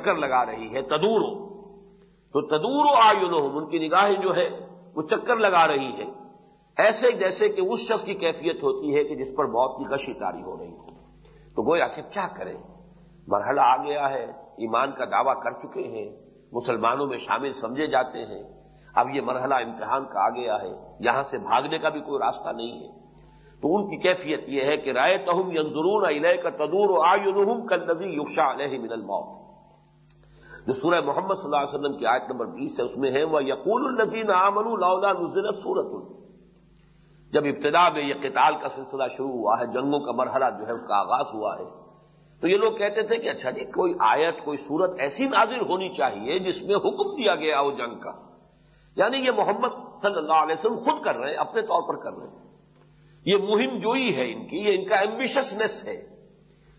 چکر لگا رہی ہے تدور تو تدور و آیون ان کی نگاہیں جو ہے وہ چکر لگا رہی ہے ایسے جیسے کہ اس شخص کی کیفیت ہوتی ہے کہ جس پر موت کی کشی تاری ہو رہی ہو تو گویا کہ کیا کریں؟ مرحلہ آ گیا ہے، ایمان کا دعویٰ کر چکے ہیں۔ مسلمانوں میں شامل سمجھے جاتے ہیں۔ اب یہ مرحلہ امتحان کا آ گیا ہے۔ یہاں سے بھاگنے کا بھی کوئی راستہ نہیں ہے۔ تو ان کی کیفیت یہ ہے کہ رائے تہم ینظرون علیہ کا تدور آیونہم کلزی یقشا علیہ من الموت۔ جو سورہ محمد صلی اللہ علیہ وسلم کی آیت نمبر بیس ہے، اس میں ہے وہ یقول النزین آمن لاؤلا نزلت سورت جب ابتدا میں یہ قتال کا سلسلہ شروع ہوا ہے، جنگوں کا مرحلہ جو ہے، اس کا آغاز ہوا ہے، تو یہ لوگ کہتے تھے کہ اچھا جی کوئی آیت، کوئی صورت ایسی نازل ہونی چاہیے جس میں حکم دیا گیا ہو جنگ کا۔ یعنی یہ محمد صلی اللہ علیہ وسلم خود کر رہے ہیں، اپنے طور پر کر رہے ہیں۔ یہ مہم جوئی ہے ان کی، یہ ان کا ایمبیشسنیس ہے۔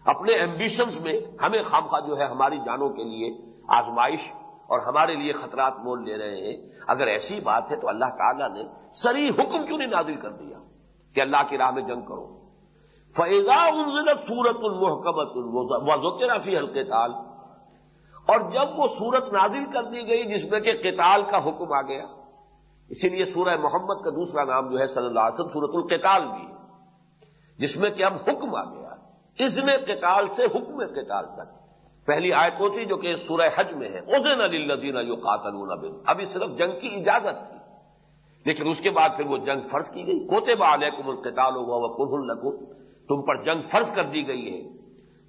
اپنے ایمبیشنز میں ہمیں خامخواہ جو ہے، ہماری جانوں کے لیے آزمائش اور ہمارے لیے خطرات مول لے رہے ہیں۔ اگر ایسی بات ہے تو اللہ تعالیٰ نے سری حکم کیوں نہیں نازل کر دیا کہ اللہ کی راہ میں جنگ کرو؟ فیضا انزلت سورت المحکمت وزوک رافی ہلکے تال اور جب وہ سورت نازل کر دی گئی جس میں کہ قتال کا حکم آ گیا، اسی لیے سورہ محمد کا دوسرا نام جو ہے صلی اللہ علیہ وسلم سورت القتال بھی جس میں کہ اب حکم آ گیا۔ اس میں قتال سے حکم قتال تک۔ پہلی آیت وہ تھی جو کہ سورہ حج میں ہے۔ ازین علی الدین جو قاتل بن ابھی صرف جنگ کی اجازت تھی۔ لیکن اس کے بعد پھر وہ جنگ فرض کی گئی۔ کوتے با علیکم القتال ہوا وہ کنہ لکم۔ تم پر جنگ فرض کر دی گئی ہے۔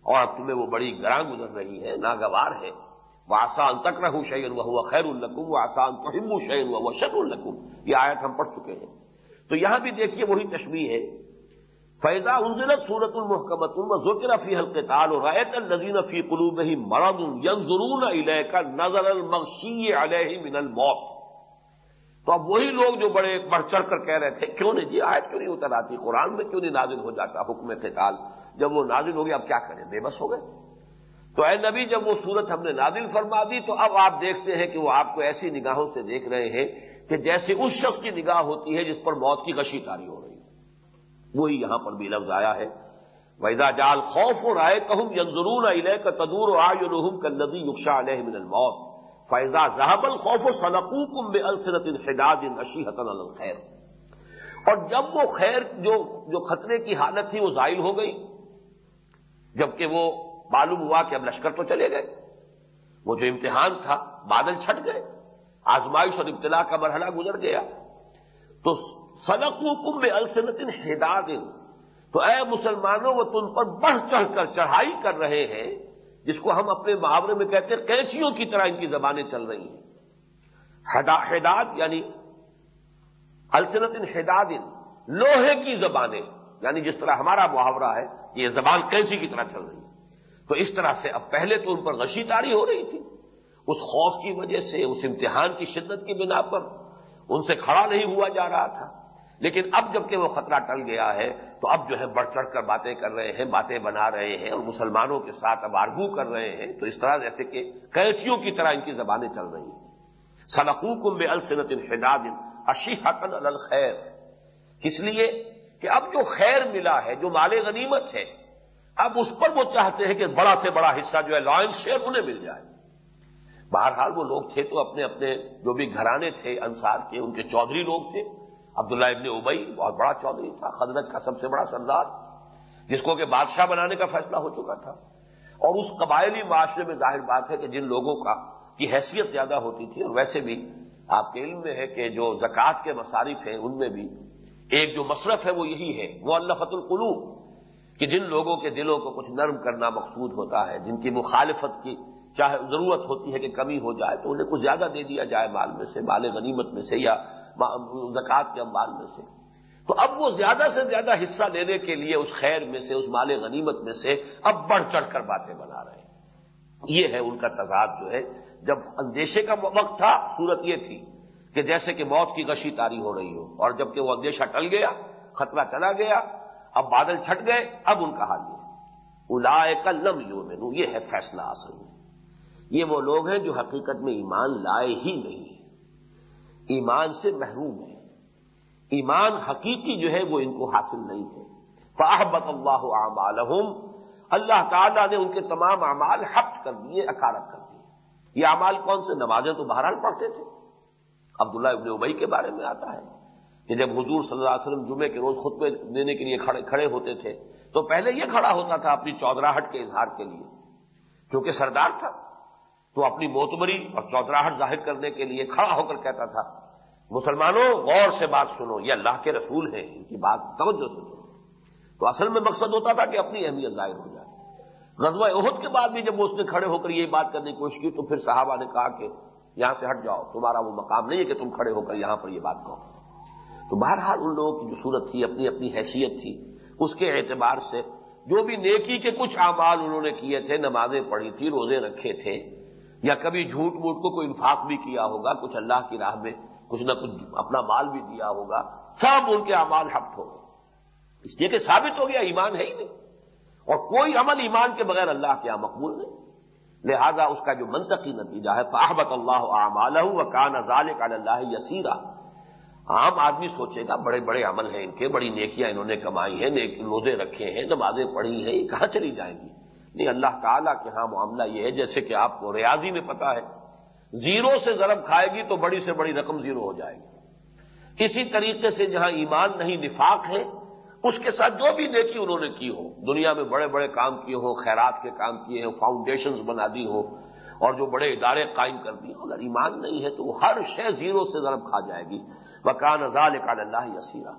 اور اب تمہیں وہ بڑی گراں گزر رہی ہے، ناگوار ہے۔ وہ آسان تک رہو شعین وہ خیر القم وہ آسان تو ہمو شعین ہوا وہ شر القم یہ آیت ہم پڑھ چکے ہیں۔ تو یہاں بھی دیکھیے وہی تشبیح ہے۔ فیضا انزلت سورت المحکمت و ذکر فی حلق تال اور ریت النزین فی قلوب ہی مرد ین علیہ کا نظر المغشی علیہ من الموت. تو اب وہی لوگ جو بڑے بڑھ چڑھ کر کہہ رہے تھے، کیوں نہیں جی آیت کیوں نہیں اتر آتی قرآن میں کیوں نہیں نازل ہو جاتا حکم قتال؟ جب وہ نازل ہو گیا، اب کیا کریں؟ بے بس ہو گئے۔ تو اے نبی، جب وہ صورت ہم نے نازل فرما دی، تو اب آپ دیکھتے ہیں کہ وہ آپ کو ایسی نگاہوں سے دیکھ رہے ہیں کہ جیسے اس شخص کی نگاہ ہوتی ہے جس پر موت کی کشی تاری ہو رہی ہے۔ وہی یہاں پر بھی لفظ آیا ہے۔ ویدا جال خوف و رائے کہم ینظرون علیہ کا تدور و آئے کا ندی یقشا علیہ من الموت۔ فیضا زہب الخوف و سلقو کم بے السرت الحداد اشیحت الخیر اور جب وہ خیر جو جو خطرے کی حالت تھی وہ زائل ہو گئی، جبکہ وہ معلوم ہوا کہ اب لشکر تو چلے گئے۔ وہ جو امتحان تھا، بادل چھٹ گئے، آزمائش اور ابتلا کا مرحلہ گزر گیا۔ تو سلق حکم میں السنت ہداد تو اے مسلمانوں، وہ تم پر بڑھ چڑھ کر چڑھائی کر رہے ہیں، جس کو ہم اپنے محاورے میں کہتے ہیں کینچیوں کی طرح ان کی زبانیں چل رہی ہیں. ہداد یعنی السنت ہداد لوہے کی زبانیں یعنی جس طرح ہمارا محاورہ ہے، یہ زبان کینچی کی طرح چل رہی ہے. تو اس طرح سے اب پہلے تو ان پر غشی تاری ہو رہی تھی. اس خوف کی وجہ سے، اس امتحان کی شدت کی بنا پر ان سے کھڑا نہیں ہوا جا رہا تھا. لیکن اب جبکہ وہ خطرہ ٹل گیا ہے، تو اب جو ہے بڑھ چڑھ کر باتیں کر رہے ہیں، باتیں بنا رہے ہیں اور مسلمانوں کے ساتھ اب آرگو کر رہے ہیں، تو اس طرح جیسے کہ قیچیوں کی طرح ان کی زبانیں چل رہی ہیں۔ سلقو کم بے السنت الحداد اشی حقن الخیر۔ اس لیے؟ کہ اب جو خیر ملا ہے، جو مال غنیمت ہے، اب اس پر وہ چاہتے ہیں کہ بڑا سے بڑا حصہ جو ہے لائنس شیئر انہیں مل جائے۔ بہرحال وہ لوگ تھے تو اپنے اپنے جو بھی گھرانے تھے، انصار کے، ان کے چودھری لوگ تھے عبداللہ ابن ابئی، بہت بڑا چودھری تھا خدرت کا سب سے بڑا سردار، جس کو کہ بادشاہ بنانے کا فیصلہ ہو چکا تھا۔ اور اس قبائلی معاشرے میں ظاہر بات ہے کہ جن لوگوں کا، کی حیثیت زیادہ ہوتی تھی، اور ویسے بھی آپ کے علم میں ہے کہ جو زکوٰۃ کے مصارف ہیں، ان میں بھی ایک جو مصرف ہے، وہ یہی ہے، وہ اللہ فت القلوب۔ کہ جن لوگوں کے دلوں کو کچھ نرم کرنا مقصود ہوتا ہے، جن کی مخالفت کی چاہے ضرورت ہوتی ہے کہ کمی ہو جائے، تو انہیں کچھ زیادہ دے دیا جائے مال میں سے، مال غنیمت میں سے، یا زکوٰۃ کے مال میں سے۔ تو اب وہ زیادہ سے زیادہ حصہ لینے کے لیے اس خیر میں سے، اس مال غنیمت میں سے اب بڑھ چڑھ کر باتیں بنا رہے ہیں۔ یہ ہے ان کا تضاد جو ہے۔ جب اندیشے کا وقت تھا، صورت یہ تھی کہ جیسے کہ موت کی گشی تاری ہو رہی ہو، اور جبکہ وہ اندیشہ ٹل گیا، خطرہ چلا گیا، اب بادل چھٹ گئے، اب ان کا حال یہ الا کا لم یو یہ ہے فیصلہ اصل میں۔ یہ وہ لوگ ہیں جو حقیقت میں ایمان لائے ہی نہیں۔ ایمان سے محروم ہے۔ ایمان حقیقی جو ہے وہ ان کو حاصل نہیں ہے۔ فاحبت اللہ اعمالہم اللہ تعالیٰ نے ان کے تمام اعمال حق کر دیے، اکارت کر دیے۔ یہ اعمال کون سے؟ نمازیں تو بہرحال پڑھتے تھے۔ عبداللہ ابن ابئی کے بارے میں آتا ہے کہ جب حضور صلی اللہ علیہ وسلم جمعے کے روز خطبے دینے کے لیے کھڑے ہوتے تھے تو پہلے یہ کھڑا ہوتا تھا اپنی چودراہٹ کے اظہار کے لیے کیونکہ سردار تھا۔ تو اپنی موتبری اور چودراہٹ ظاہر کرنے کے لیے کھڑا ہو کر کہتا تھا، مسلمانوں، غور سے بات سنو، یہ اللہ کے رسول ہیں، ان کی بات توجہ سے سنو۔ تو اصل میں مقصد ہوتا تھا کہ اپنی اہمیت ظاہر ہو جائے۔ غزوہ عہد کے بعد بھی جب وہ اس نے کھڑے ہو کر یہ بات کرنے کی کوشش کی، تو پھر صحابہ نے کہا کہ یہاں سے ہٹ جاؤ، تمہارا وہ مقام نہیں ہے کہ تم کھڑے ہو کر یہاں پر یہ بات کہو۔ تو بہرحال ان لوگوں کی جو صورت تھی، اپنی اپنی حیثیت تھی، اس کے اعتبار سے جو بھی نیکی کے کچھ اعمال انہوں نے کیے تھے، نمازیں پڑھی تھی روزے رکھے تھے یا کبھی جھوٹ موٹ کو کوئی انفاق بھی کیا ہوگا، کچھ اللہ کی راہ میں کچھ نہ کچھ اپنا مال بھی دیا ہوگا، سب ان کے اعمال ہفت ہو۔ گئے اس لیے کہ ثابت ہو گیا، ایمان ہے ہی نہیں۔ اور کوئی عمل ایمان کے بغیر اللہ کے مقبول نہیں۔ لہذا اس کا جو منطقی نتیجہ ہے فاحبت اللہ اعمال و کان ازال کا اللہ یسیرا عام آدمی سوچے گا، بڑے بڑے عمل ہیں ان کے، بڑی نیکیاں انہوں نے کمائی ہیں روزے رکھے ہیں، نمازیں پڑھی ہیں، یہ کہاں چلی جائیں گی؟ نہیں، اللہ تعالیٰ کے ہاں معاملہ یہ ہے، جیسے کہ آپ کو ریاضی میں پتا ہے، زیرو سے ضرب کھائے گی تو بڑی سے بڑی رقم زیرو ہو جائے گی۔ اسی طریقے سے جہاں ایمان نہیں، نفاق ہے، اس کے ساتھ جو بھی نیکی انہوں نے کی ہو، دنیا میں بڑے بڑے کام کیے ہوں خیرات کے کام کیے ہوں فاؤنڈیشنز بنا دی ہو، اور جو بڑے ادارے قائم کر دیے اگر ایمان نہیں ہے تو وہ ہر شے زیرو سے ضرب کھا جائے گی۔ وکان ازال کال اللہ یسیرا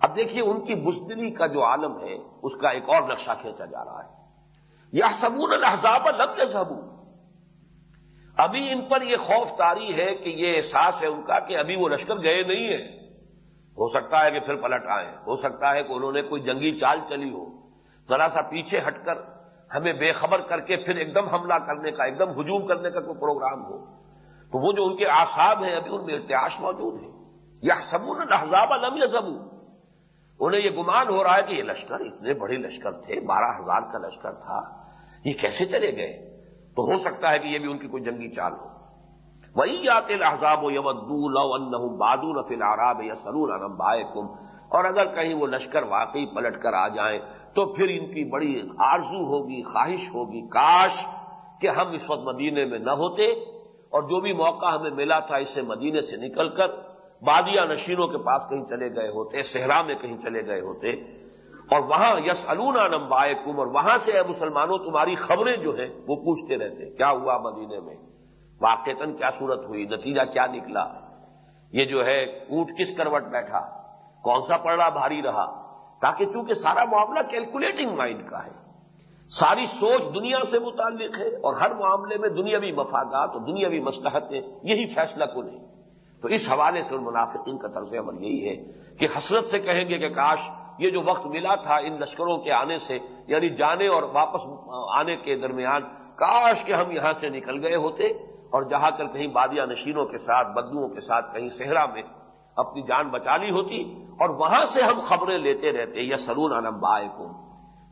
اب دیکھیے، ان کی بزدلی کا جو عالم ہے، اس کا ایک اور نقشہ کھینچا جا رہا ہے۔ یا سبون الحضاب لب سبو ابھی ان پر یہ خوف تاری ہے کہ یہ احساس ہے ان کا کہ ابھی وہ لشکر گئے نہیں ہیں۔ ہو سکتا ہے کہ پھر پلٹ آئے ہو سکتا ہے کہ انہوں نے کوئی جنگی چال چلی ہو۔ ذرا سا پیچھے ہٹ کر ہمیں بے خبر کر کے پھر ایک دم حملہ کرنے کا، ایک دم ہجوم کرنے کا کوئی پروگرام ہو۔ تو وہ جو ان کے آساب ہیں، ابھی ان میں ارتیاش موجود ہے۔ یا سبون لحظاب لم یا انہیں یہ گمان ہو رہا ہے کہ یہ لشکر اتنے بڑے لشکر تھے، بارہ ہزار کا لشکر تھا۔ یہ کیسے چلے گئے؟ تو ہو سکتا ہے کہ یہ بھی ان کی کوئی جنگی چال ہو۔ وہی آتے لحظاب و یودو لو ان بادو نفل آراب یا سرور انم اور اگر کہیں وہ لشکر واقعی پلٹ کر آ جائیں، تو پھر ان کی بڑی آرزو ہوگی، خواہش ہوگی، کاش کہ ہم اس وقت مدینے میں نہ ہوتے اور جو بھی موقع ہمیں ملا تھا اس سے مدینے سے نکل کر بادیا نشینوں کے پاس کہیں چلے گئے ہوتے، صحرا میں کہیں چلے گئے ہوتے۔ اور وہاں یس الونا نمبائے کم اور وہاں سے اے مسلمانوں تمہاری خبریں جو ہیں وہ پوچھتے رہتے کیا ہوا مدینے میں؟ واقعتاً کیا صورت ہوئی؟ نتیجہ کیا نکلا؟ یہ جو ہے، اونٹ کس کروٹ بیٹھا؟ کون سا پڑا بھاری رہا؟ تاکہ چونکہ سارا معاملہ کیلکولیٹنگ مائنڈ کا ہے، ساری سوچ دنیا سے متعلق ہے، اور ہر معاملے میں دنیاوی مفادات اور دنیاوی مسلحتیں یہی فیصلہ کو نہیں تو اس حوالے سے ان منافقین کا طرز عمل یہی ہے کہ حسرت سے کہیں گے کہ کاش یہ جو وقت ملا تھا ان لشکروں کے آنے سے یعنی جانے اور واپس آنے کے درمیان، کاش کہ ہم یہاں سے نکل گئے ہوتے اور جہاں کر کہیں بادیا نشینوں کے ساتھ بدلوؤں کے ساتھ، کہیں صحرا میں اپنی جان بچا لی ہوتی اور وہاں سے ہم خبریں لیتے رہتے یا سرون علم بائے کو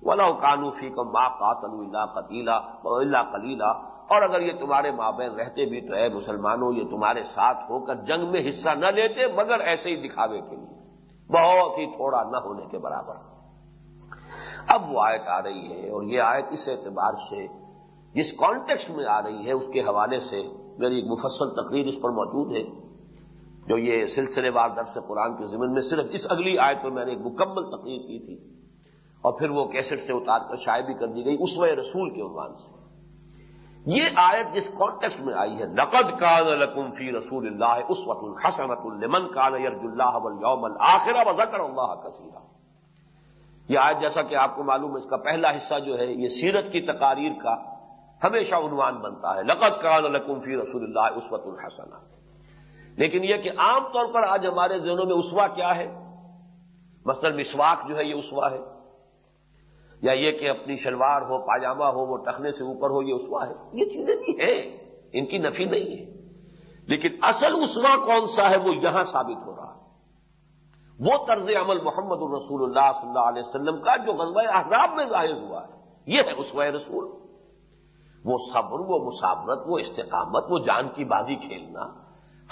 ولا قانوفی کو ماں قاتل اللہ قتیلا اللہ کلیلہ اور اگر یہ تمہارے ماں بہن رہتے بھی تو اے مسلمانوں، یہ تمہارے ساتھ ہو کر جنگ میں حصہ نہ لیتے مگر ایسے ہی دکھاوے کے لیے۔ بہت ہی تھوڑا نہ ہونے کے برابر۔ اب وہ آیت آ رہی ہے اور یہ آیت اس اعتبار سے جس کانٹیکسٹ میں آ رہی ہے اس کے حوالے سے میری ایک مفصل تقریر اس پر موجود ہے، جو یہ سلسلے وار درس قرآن کے ضمن میں صرف اس اگلی آیت پر میں نے ایک مکمل تقریر کی تھی اور پھر وہ کیسٹ سے اتار کر شائع بھی کر دی گئی اس وے رسول کے عنوان سے۔ یہ آیت جس کانٹیکسٹ میں آئی ہے نقد کان لکم فی رسول اللہ اس وقت الحسنت المن کان یرج اللہ یوم الآخرہ و اللہ کثیرہ یہ آیت جیسا کہ آپ کو معلوم ہے، اس کا پہلا حصہ جو ہے، یہ سیرت کی تقاریر کا ہمیشہ عنوان بنتا ہے لقت کان لکم فی رسول اللہ اس وقت الحسن لیکن یہ کہ عام طور پر آج ہمارے ذہنوں میں اسوا کیا ہے؟ مثلاً مسواک جو ہے، یہ اسوا ہے۔ یا یہ کہ اپنی شلوار ہو، پاجامہ ہو، وہ ٹخنے سے اوپر ہو، یہ اسوا ہے۔ یہ چیزیں بھی ہیں۔ ان کی نفی نہیں ہے۔ لیکن اصل اسوا کون سا ہے، وہ یہاں ثابت ہو رہا ہے۔ وہ طرز عمل محمد الرسول اللہ صلی اللہ علیہ وسلم کا جو غزوہ احزاب میں ظاہر ہوا ہے۔ یہ ہے اسوہ رسول۔ وہ صبر، وہ مسابرت، وہ استقامت، وہ جان کی بازی کھیلنا۔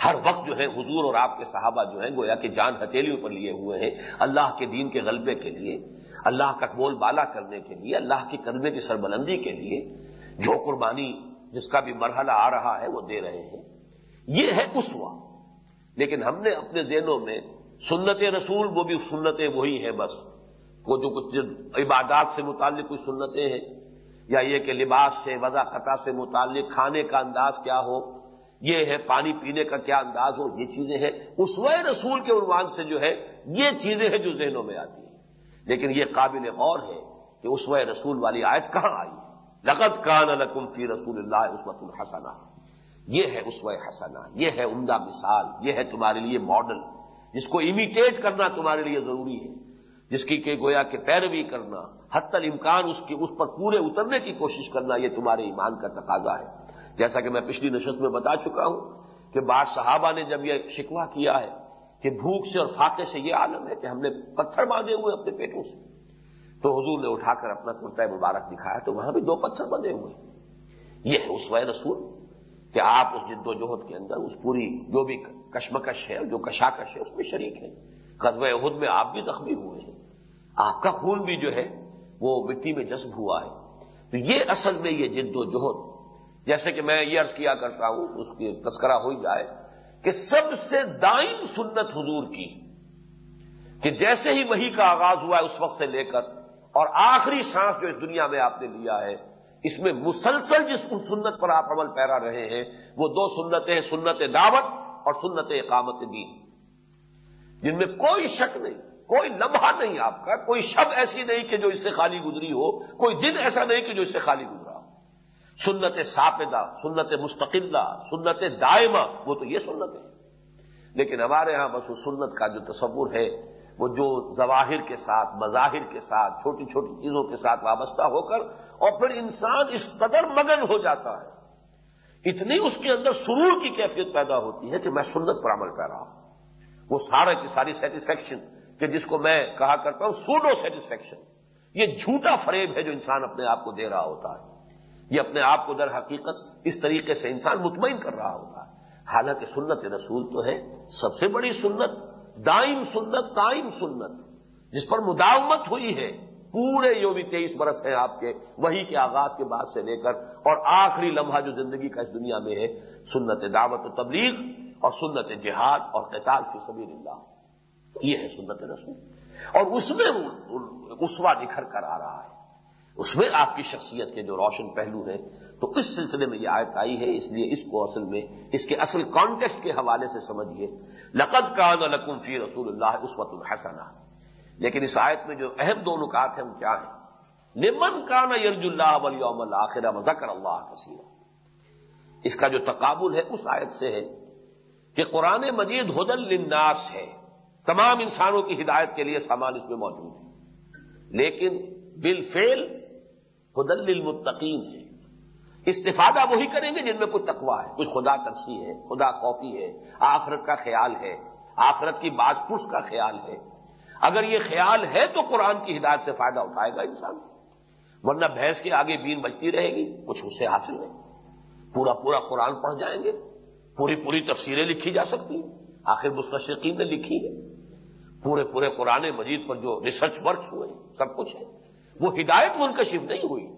ہر وقت جو ہے حضور اور آپ کے صحابہ جو ہیں، گویا کہ جان ہتھیلیوں پر لیے ہوئے ہیں۔ اللہ کے دین کے غلبے کے لیے۔ اللہ کا بول بالا کرنے کے لیے، اللہ کے کرنے کی سربلندی کے لیے جو قربانی جس کا بھی مرحلہ آ رہا ہے وہ دے رہے ہیں۔ یہ ہے اسوا لیکن ہم نے اپنے ذہنوں میں سنت رسول وہ بھی سنتیں وہی ہیں بس۔ وہ جو کچھ عبادات سے متعلق کچھ سنتیں ہیں، یا یہ کہ لباس سے وضا قطع سے متعلق، کھانے کا انداز کیا ہو، یہ ہے پانی پینے کا کیا انداز ہو، یہ چیزیں ہیں۔ اسوہ رسول کے عنوان سے جو ہے، یہ چیزیں ہیں جو ذہنوں میں آتی ہیں۔ لیکن یہ قابل غور ہے کہ اسوہ رسول والی آیت کہاں آئی لقت کان الکم فی رسول اللہ عصمت الحسنہ یہ ہے اسوہ حسنہ، یہ ہے عمدہ مثال، یہ ہے تمہارے لیے ماڈل، جس کو امیٹیٹ کرنا تمہارے لیے ضروری ہے، جس کی کہ گویا کہ پیروی کرنا حت الامکان اس کی، اس پر پورے اترنے کی کوشش کرنا، یہ تمہارے ایمان کا تقاضا ہے۔ جیسا کہ میں پچھلی نشست میں بتا چکا ہوں کہ بعض صحابہ نے جب یہ شکوا کیا ہے کہ بھوک سے اور فاقے سے یہ عالم ہے کہ ہم نے پتھر باندھے ہوئے اپنے پیٹوں سے۔ تو حضور نے اٹھا کر اپنا کرتا مبارک دکھایا، تو وہاں بھی دو پتھر بندے ہوئے۔ یہ ہے اس وائے رسول کہ آپ اس جد و جہد کے اندر اس پوری جو بھی کشمکش ہے، جو کشاکش ہے، اس میں شریک ہے قصب عہد میں آپ بھی زخمی ہوئے ہیں۔ آپ کا خون بھی جو ہے، وہ مٹی میں جذب ہوا ہے۔ تو یہ اصل میں یہ جد و جہد، جیسے کہ میں یہ عرض کیا کرتا ہوں، اس کی تذکرہ ہو جائے۔ کہ سب سے دائم سنت حضور کی، کہ جیسے ہی وہی کا آغاز ہوا ہے اس وقت سے لے کر، اور آخری سانس جو اس دنیا میں آپ نے لیا ہے، اس میں مسلسل جس سنت پر آپ عمل پیرا رہے ہیں، وہ دو سنتیں سنت دعوت اور سنت اقامت دین۔ جن میں کوئی شک نہیں، کوئی لمحہ نہیں آپ کا، کوئی شب ایسی نہیں کہ جو اس سے خالی گزری ہو، کوئی دن ایسا نہیں کہ جو اس سے خالی گزرا ہو سنت ساپدہ سنت مستقلہ، سنت دائمہ، وہ تو یہ سنت ہے۔ لیکن ہمارے ہاں بس اس سنت کا جو تصور ہے، وہ جو ظواہر کے ساتھ، مظاہر کے ساتھ، چھوٹی چھوٹی چیزوں کے ساتھ وابستہ ہو کر، اور پھر انسان اس قدر مگن ہو جاتا ہے۔ اتنی اس کے اندر سرور کی کیفیت پیدا ہوتی ہے کہ میں سنت پر عمل کر رہا ہوں۔ وہ سارا کی ساری سیٹسفیکشن کہ جس کو میں کہا کرتا ہوں سوڈو سیٹسفیکشن یہ جھوٹا فریب ہے جو انسان اپنے آپ کو دے رہا ہوتا ہے۔ یہ اپنے آپ کو در حقیقت اس طریقے سے انسان مطمئن کر رہا ہوتا ہے حالانکہ سنت رسول تو ہے سب سے بڑی سنت، دائم سنت، قائم سنت، جس پر مداومت ہوئی ہے۔ پورے جو بھی تیئیس برس ہیں آپ کے، وہی کے آغاز کے بعد سے لے کر اور آخری لمحہ جو زندگی کا اس دنیا میں ہے، سنت دعوت و تبلیغ اور سنت جہاد اور قتال فی سبیل اللہ۔ یہ ہے سنت رسول۔ اور اس میں اسوا نکھر کر آ رہا ہے۔ اس میں آپ کی شخصیت کے جو روشن پہلو ہیں، تو اس سلسلے میں یہ آیت آئی ہے، اس لیے اس کو اصل میں، اس کے اصل کانٹیکسٹ کے حوالے سے سمجھیے۔ لقد کان لکم فی رسول اللہ اس وقت الحسنہ لیکن اس آیت میں جو اہم دو نکات ہیں، وہ کیا ہیں؟ نمن کان یرج اللہ ولیوم اللہ ذکر اللہ کثیر اس کا جو تقابل ہے، اس آیت سے ہے کہ قرآن مجید ہدل للناس ہے۔ تمام انسانوں کی ہدایت کے لیے سامان اس میں موجود ہے۔ لیکن بل فیل خدل للمتقین ہے استفادہ وہی کریں گے جن میں کچھ تقوا ہے کچھ خدا ترسی ہے، خدا خوفی ہے، آخرت کا خیال ہے، آخرت کی باز پرس کا خیال ہے۔ اگر یہ خیال ہے تو قرآن کی ہدایت سے فائدہ اٹھائے گا انسان۔ ورنہ بھینس کے آگے بین بچتی رہے گی، کچھ اس سے حاصل نہیں۔ پورا پورا قرآن پڑھ جائیں گے۔ پوری پوری تفسیریں لکھی جا سکتی ہیں۔ آخر مستشقین نے لکھی ہے پورے پورے قرآن مجید پر جو ریسرچ ورکس ہوئے، سب کچھ ہے۔ وہ ہدایت منکشف نہیں ہوئی۔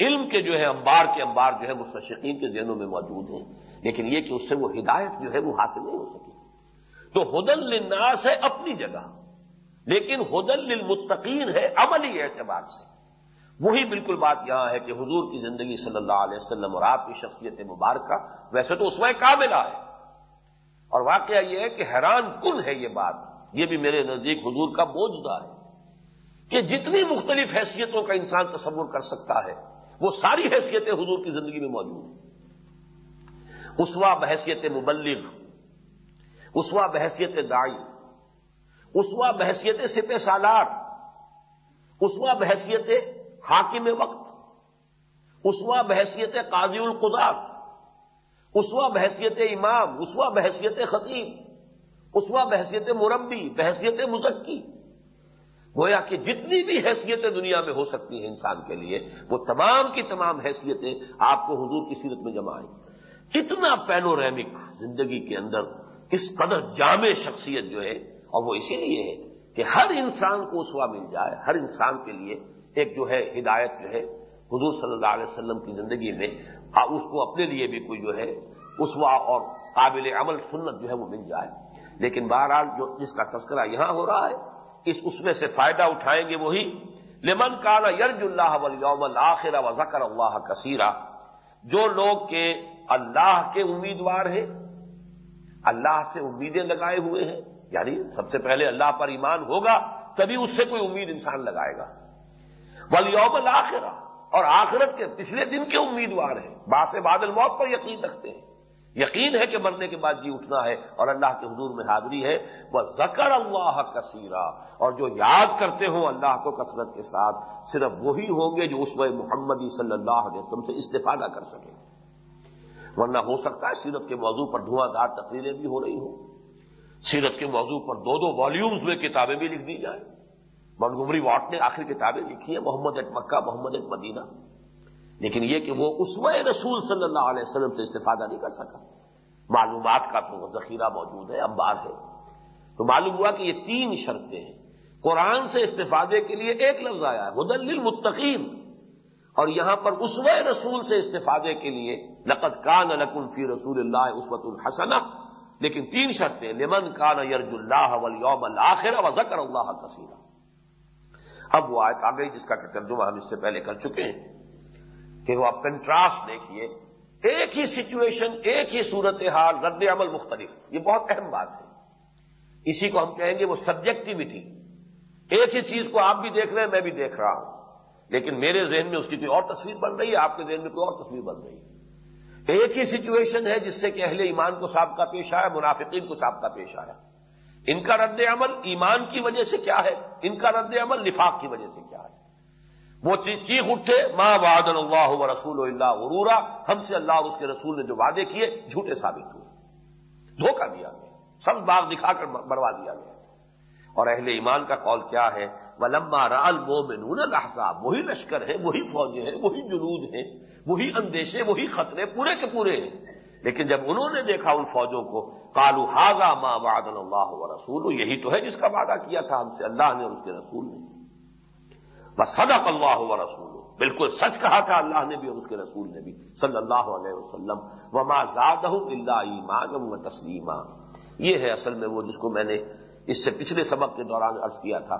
علم کے جو ہے انبار کے انبار جو ہے مستشقین کے ذہنوں میں موجود ہیں، لیکن یہ کہ اس سے وہ ہدایت جو ہے وہ حاصل نہیں ہو سکی۔ تو ہدن للناس ہے اپنی جگہ، لیکن ہدن للمتقین ہے عملی اعتبار سے۔ وہی بالکل بات یہاں ہے کہ حضور کی زندگی صلی اللہ علیہ وسلم اور آپ کی شخصیت مبارکہ ویسے تو اس میں کاملہ ہے۔ اور واقعہ یہ ہے کہ حیران کن ہے یہ بات۔ یہ بھی میرے نزدیک حضور کا بوجھدہ ہے۔ کہ جتنی مختلف حیثیتوں کا انسان تصور کر سکتا ہے، وہ ساری حیثیتیں حضور کی زندگی میں موجود ہیں۔ اسوا بحثیت مبلغ، اسوا بحثیت دائی اسوا بحثیت سپ سالار، اسوا بحثیت حاکم وقت، اسوا بحثیت قاضی القدات اسوا بحثیت امام، اسوا بحثیت خطیب، اسوا بحثیت مربی، بحثیت مزکی۔ گویا کہ جتنی بھی حیثیتیں دنیا میں ہو سکتی ہیں انسان کے لیے، وہ تمام کی تمام حیثیتیں آپ کو حضور کی سیرت میں جمع آئیں۔ اتنا پینوریمک زندگی کے اندر اس قدر جامع شخصیت جو ہے، اور وہ اسی لیے ہے کہ ہر انسان کو اسوا مل جائے، ہر انسان کے لیے ایک جو ہے ہدایت جو ہے، حضور صلی اللہ علیہ وسلم کی زندگی میں اس کو اپنے لیے بھی کوئی جو ہے اسوا اور قابل عمل سنت جو ہے وہ مل جائے۔ لیکن بہرحال جو، جس کا تذکرہ یہاں ہو رہا ہے اس اس میں سے فائدہ اٹھائیں گے وہی لمن کالا یرج اللہ ولیوم الآخر و ذکر اللہ کثیرہ جو لوگ کے اللہ کے امیدوار ہیں، اللہ سے امیدیں لگائے ہوئے ہیں یعنی سب سے پہلے اللہ پر ایمان ہوگا، تبھی اس سے کوئی امید انسان لگائے گا۔ ولیوم الآخرہ اور آخرت کے پچھلے دن کے امیدوار ہیں۔ باس بادل موت پر یقین رکھتے ہیں۔ یقین ہے کہ مرنے کے بعد جی اٹھنا ہے اور اللہ کے حضور میں حاضری ہے۔ وہ زکر اللہ کثیرہ اور جو یاد کرتے ہوں اللہ کو کثرت کے ساتھ، صرف وہی ہوں گے جو اس وقت محمدی صلی اللہ علیہ وسلم سے استفادہ کر سکیں۔ ورنہ ہو سکتا ہے سیرت کے موضوع پر دھواں دار تقریریں بھی ہو رہی ہوں۔ سیرت کے موضوع پر دو دو والیومز میں کتابیں بھی لکھ دی جائیں۔ منگمری واٹ نے آخری کتابیں لکھی ہیں، محمد at Mecca, Muhammad at Medina. لیکن یہ کہ وہ اس رسول صلی اللہ علیہ وسلم سے استفادہ نہیں کر سکا۔ معلومات کا تو ذخیرہ موجود ہے امبار ہے۔ تو معلوم ہوا کہ یہ تین شرطیں ہیں۔ قرآن سے استفادے کے لیے ایک لفظ آیا ہے، ہدل المتقین اور یہاں پر اسوہ رسول سے استفادے کے لیے لقت کان لکن فی رسول اللہ عصوت الحسن لیکن تین شرطیں، لمن کان یرج اللہ ولیوم الآخر و ذکر اللہ کثیرہ اب وہ آیت آ گئی جس کا ترجمہ ہم اس سے پہلے کر چکے ہیں۔ کہ وہ آپ کنٹراسٹ دیکھیے، ایک ہی سچویشن ایک ہی صورت حال رد عمل مختلف۔ یہ بہت اہم بات ہے۔ اسی کو ہم کہیں گے وہ سبجیکٹیوٹی ایک ہی چیز کو آپ بھی دیکھ رہے ہیں، میں بھی دیکھ رہا ہوں۔ لیکن میرے ذہن میں اس کی کوئی اور تصویر بن رہی ہے، آپ کے ذہن میں کوئی اور تصویر بن رہی ہے۔ ایک ہی سچویشن ہے جس سے کہ اہل ایمان کو سابقہ پیش آیا، منافقین کو سابقہ پیش آیا۔ ان کا رد عمل ایمان کی وجہ سے کیا ہے؟ ان کا رد عمل نفاق کی وجہ سے کیا ہے؟ وہ چیخ اٹھے ماں واد اللہ و رسول اللہ غرورا. ہم سے اللہ اور اس کے رسول نے جو وعدے کیے، جھوٹے ثابت ہوئے۔ دھوکہ دیا گیا۔ سب باغ دکھا کر بروا دیا گیا۔ اور اہل ایمان کا قول کیا ہے؟ ولما رال وہ مینون الحساب وہی لشکر ہے وہی فوجیں ہیں، وہی جنود ہیں، وہی اندیشے، وہی خطرے پورے کے پورے ہیں۔ لیکن جب انہوں نے دیکھا ان فوجوں کو کالو ہاگا ماں واد اللہ و رسول یہی تو ہے جس کا وعدہ کیا تھا ہم سے، اللہ نے اور اس کے رسول نے۔ بس صدق اللہ و رسول بالکل سچ کہا تھا اللہ نے بھی اور اس کے رسول نے بھی، صلی اللہ علیہ وسلم۔ وما زاد اللہ ایمان و تسلیمہ یہ ہے اصل میں وہ جس کو میں نے اس سے پچھلے سبق کے دوران عرض کیا تھا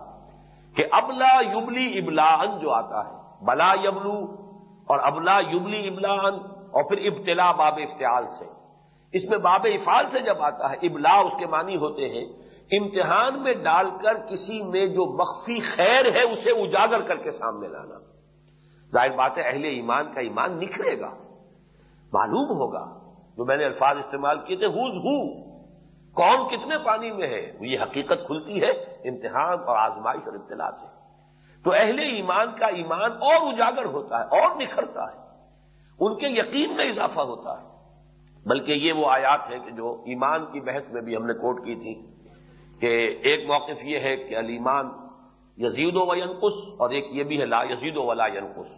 کہ ابلا یبلی ابلاحن جو آتا ہے، بلا یبلو اور ابلا یبلی ابلاحن اور پھر ابتلا باب افتعال سے۔ اس میں باب افعال سے جب آتا ہے ابلا اس کے معنی ہوتے ہیں۔ امتحان میں ڈال کر کسی میں جو مخفی خیر ہے اسے اجاگر کر کے سامنے لانا۔ ظاہر بات ہے، اہل ایمان کا ایمان نکھرے گا۔ معلوم ہوگا۔ جو میں نے الفاظ استعمال کیے تھے ہوز ہو کون کتنے پانی میں ہے؟ یہ حقیقت کھلتی ہے، امتحان اور آزمائش اور ابتلا سے۔ تو اہل ایمان کا ایمان اور اجاگر ہوتا ہے، اور نکھرتا ہے۔ ان کے یقین میں اضافہ ہوتا ہے۔ بلکہ یہ وہ آیات ہے کہ جو ایمان کی بحث میں بھی ہم نے کوٹ کی تھی۔ کہ ایک موقف یہ ہے کہ المان یزید و ینقص اور ایک یہ بھی ہے لا یزید و ولا ینقص۔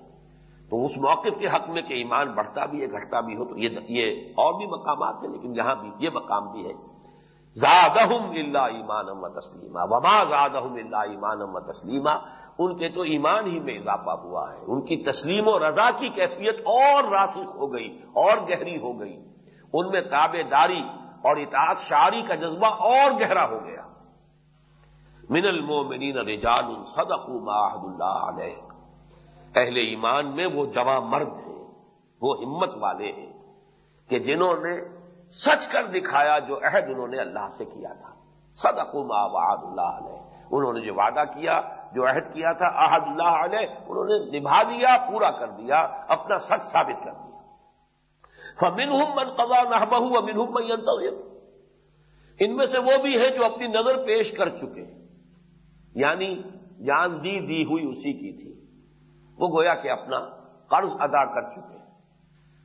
تو اس موقف کے حق میں کہ ایمان بڑھتا بھی ہے، گھٹتا بھی ہو، تو یہ اور بھی مقامات ہیں، لیکن یہاں بھی یہ مقام بھی ہے۔ زادہم اللہ ایمان و تسلیمہ وما زادہم اللہ ایمان و تسلیمہ ان کے تو ایمان ہی میں اضافہ ہوا ہے۔ ان کی تسلیم و رضا کی کیفیت اور راسخ ہو گئی، اور گہری ہو گئی۔ ان میں تابے داری اور اطاعت شاری کا جذبہ اور گہرا ہو گیا۔ من المومنین رجال صدق معاہد اللہ علیہ۔ اہل ایمان میں وہ جمع مرد ہیں، وہ ہمت والے ہیں کہ جنہوں نے سچ کر دکھایا جو عہد انہوں نے اللہ سے کیا تھا۔ صدق معاہد اللہ علیہ۔ انہوں نے جو وعدہ کیا، جو عہد کیا تھا احد اللہ علیہ، انہوں نے نبھا دیا، پورا کر دیا، اپنا سچ ثابت کر دیا۔ فمن ہوں من قضا نہ بہو امن ہوں میں ان میں سے وہ بھی ہے جو اپنی نظر پیش کر چکے۔ یعنی جان دی دی ہوئی اسی کی تھی۔ وہ گویا کہ اپنا قرض ادا کر چکے۔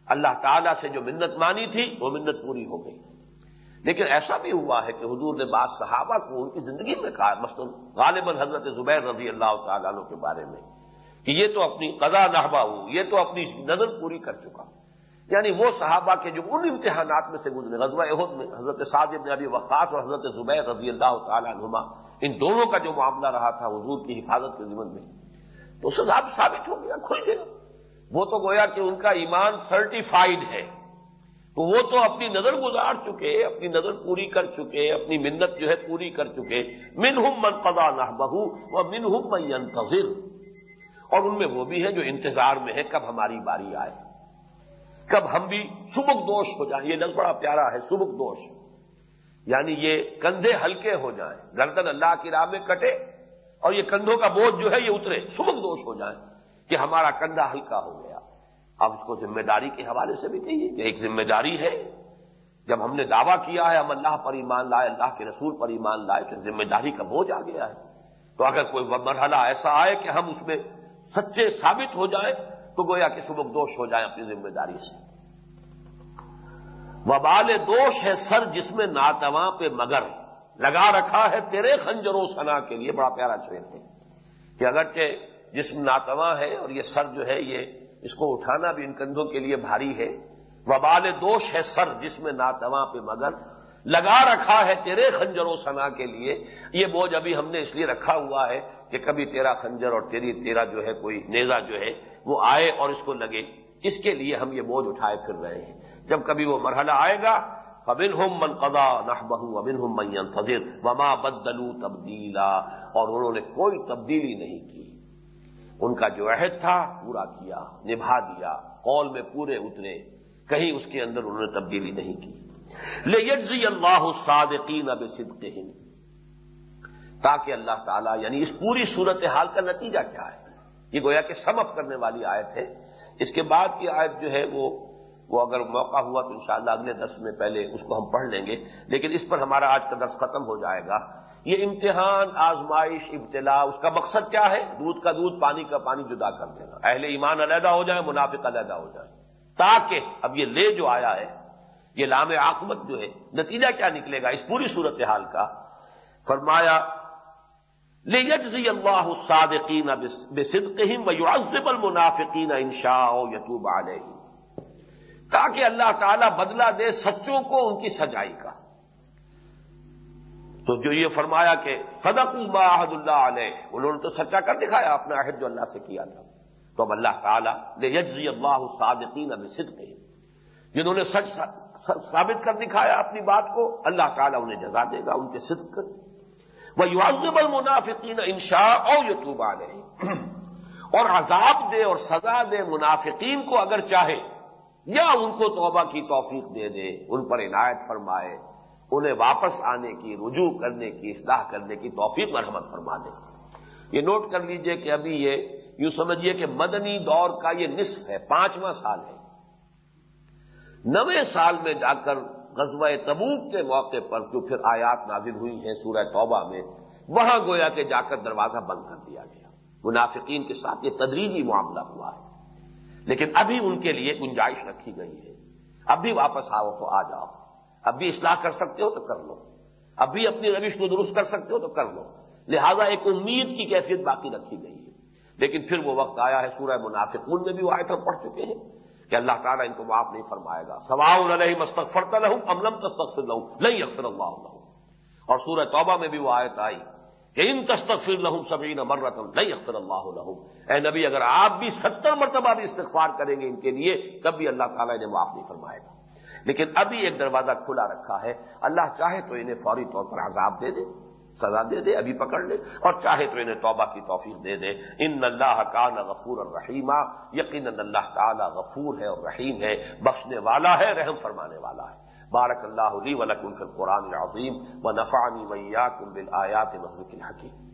اللہ تعالی سے جو منت مانی تھی، وہ منت پوری ہو گئی۔ لیکن ایسا بھی ہوا ہے کہ حضور نے بعض صحابہ کو ان کی زندگی میں کہا، مثلاً غالباً حضرت زبیر رضی اللہ تعالیٰ عنہ کے بارے میں، کہ یہ تو اپنی قضا نحبہ ہو، یہ تو اپنی نظر پوری کر چکا۔ یعنی وہ صحابہ کے جو ان امتحانات میں سے گزرے، غزوہ عہد میں حضرت سعد ابن ابی وقاص اور حضرت زبیر رضی اللہ تعالیٰ عنہما ان دونوں کا جو معاملہ رہا تھا حضور کی حفاظت کے ذمن میں، تو اس سے ثابت ہو گیا، کھل گیا۔ وہ تو گویا کہ ان کا ایمان سرٹیفائڈ ہے۔ تو وہ تو اپنی نظر گزار چکے، اپنی نظر پوری کر چکے، اپنی منت جو ہے پوری کر چکے۔ من ہم من قدا نہ بہو و من ہم من ينتظر اور ان میں وہ بھی ہے جو انتظار میں ہے کب ہماری باری آئے۔ کب ہم بھی سبک دوش ہو جائیں۔ یہ لفظ بڑا پیارا ہے، سبک دوش۔ یعنی یہ کندھے ہلکے ہو جائیں۔ گردن اللہ کی راہ میں کٹے اور یہ کندھوں کا بوجھ جو ہے یہ اترے سبک دوش ہو جائیں کہ ہمارا کندھا ہلکا ہو گیا۔ اب اس کو ذمہ داری کے حوالے سے بھی کہیے کہ ایک ذمہ داری ہے۔ جب ہم نے دعویٰ کیا ہے، ہم اللہ پر ایمان لائے، اللہ کے رسول پر ایمان لائے، تو ذمہ داری کا بوجھ آ گیا ہے۔ تو اگر کوئی مرحلہ ایسا آئے کہ ہم اس میں سچے ثابت ہو جائیں، تو گویا کہ سبک دوش ہو جائیں اپنی ذمہ داری سے۔ وبال دوش ہے سر جس میں ناتواں پہ مگر۔ لگا رکھا ہے تیرے خنجروں سنا کے لیے۔ بڑا پیارا شعر ہے۔ کہ اگرچہ جسم ناتواں ہے اور یہ سر جو ہے یہ اس کو اٹھانا بھی ان کندھوں کے لیے بھاری ہے۔ وبال دوش ہے سر جس میں ناتواں پہ مگر۔ لگا رکھا ہے تیرے خنجر و سنا کے لیے۔ یہ بوجھ ابھی ہم نے اس لیے رکھا ہوا ہے کہ کبھی تیرا خنجر اور تیری تیرا جو ہے کوئی نیزا جو ہے وہ آئے اور اس کو لگے۔ اس کے لیے ہم یہ بوجھ اٹھائے پھر رہے ہیں۔ جب کبھی وہ مرحلہ آئے گا ابن ہم من قدا نہ بہو ابن ہم من فضر وما بدلو تبدیلا اور انہوں نے کوئی تبدیلی نہیں کی۔ ان کا جو عہد تھا، پورا کیا، نبھا دیا، قول میں پورے اترے، کہیں اس کے اندر انہوں نے تبدیلی نہیں کی۔ لے یجزی اللہ صادقین اب صدق تاکہ اللہ تعالیٰ یعنی اس پوری صورت حال کا نتیجہ کیا ہے۔ یہ گویا کہ سم اپ کرنے والی آیت ہے۔ اس کے بعد کی آیت جو ہے وہ وہ اگر موقع ہوا تو انشاءاللہ اگلے درس میں پہلے اس کو ہم پڑھ لیں گے، لیکن اس پر ہمارا آج کا درس ختم ہو جائے گا۔ یہ امتحان، آزمائش، ابتلا، اس کا مقصد کیا ہے؟ دودھ کا دودھ، پانی کا پانی جدا کر دینا۔ اہل ایمان علیحدہ ہو جائے منافق علیحدہ ہو جائے تاکہ اب یہ لے جو آیا ہے، یہ لام آکمت جو ہے، نتیجہ کیا نکلے گا؟ اس پوری صورتحال کا۔ فرمایا لے یجزی اللہ صادقین بے صدقہم و یعذب المنافقین انشاء یتوب علیہم۔ تاکہ اللہ تعالی بدلہ دے سچوں کو ان کی سجائی کا۔ تو جو یہ فرمایا کہ صدق عہد اللہ علیہ انہوں نے تو سچا کر دکھایا اپنا عہد جو اللہ سے کیا تھا۔ تو اب اللہ تعالیٰ لے یجزی اللہ صادقین اب صدق جنہوں نے سچ ثابت کر دکھایا اپنی بات کو، اللہ تعالیٰ انہیں جزا دے گا، ان کے صدق وہ یوازب المنافقین انشاء اور یتوب علیہ اور عذاب دے اور سزا دے منافقین کو اگر چاہے یا ان کو توبہ کی توفیق دے دے، ان پر عنایت فرمائے، انہیں واپس آنے کی، رجوع کرنے کی، اصلاح کرنے کی توفیق مرحمت فرما دے۔ یہ نوٹ کر لیجیے کہ ابھی یہ یوں سمجھیے کہ مدنی دور کا یہ نصف ہے، پانچواں سال ہے۔ نویں سال میں جا کر غزوہ تبوک کے موقع پر جو پھر آیات نازل ہوئی ہیں سورہ توبہ میں، وہاں گویا کہ جا کر دروازہ بند کر دیا گیا۔ منافقین کے ساتھ یہ تدریجی معاملہ ہوا ہے۔ لیکن ابھی ان کے لیے گنجائش رکھی گئی ہے۔ اب بھی واپس آؤ تو آ جاؤ۔ اب بھی اصلاح کر سکتے ہو تو کر لو۔ اب بھی اپنی روش کو درست کر سکتے ہو تو کر لو۔ لہذا ایک امید کی کیفیت باقی رکھی گئی ہے۔ لیکن پھر وہ وقت آیا ہے، سورہ منافقون میں بھی وہ آئے تھے پڑھ چکے ہیں کہ اللہ تعالیٰ ان کو معاف نہیں فرمائے گا۔ سوا علیہ مستقفرتا رہوں املم تستقفر لہوں نہیں اکثر اللہ اور سورہ توبہ میں بھی وہ آیت آئی۔ کہ ان تستقفر لہوں سبین مرتم نہیں اکثر اللہ لہوں اے نبی، اگر آپ بھی ستر مرتبہ بھی استغفار کریں گے ان کے لیے، تب بھی اللہ تعالیٰ انہیں معاف نہیں فرمائے گا۔ لیکن ابھی ایک دروازہ کھلا رکھا ہے۔ اللہ چاہے تو انہیں فوری طور پر عذاب دے دے، سزا دے دے، ابھی پکڑ لے۔ اور چاہے تو انہیں توبہ کی توفیق دے دے۔ ان اللہ کا غفور اور رحیمہ یقین اللہ تعالی غفور ہے اور رحیم ہے، بخشنے والا ہے، رحم فرمانے والا ہے۔ بارک اللہ علی ولکم فی القرآن العظیم و نفانی ویا کم بل آیات مسجد الحکیم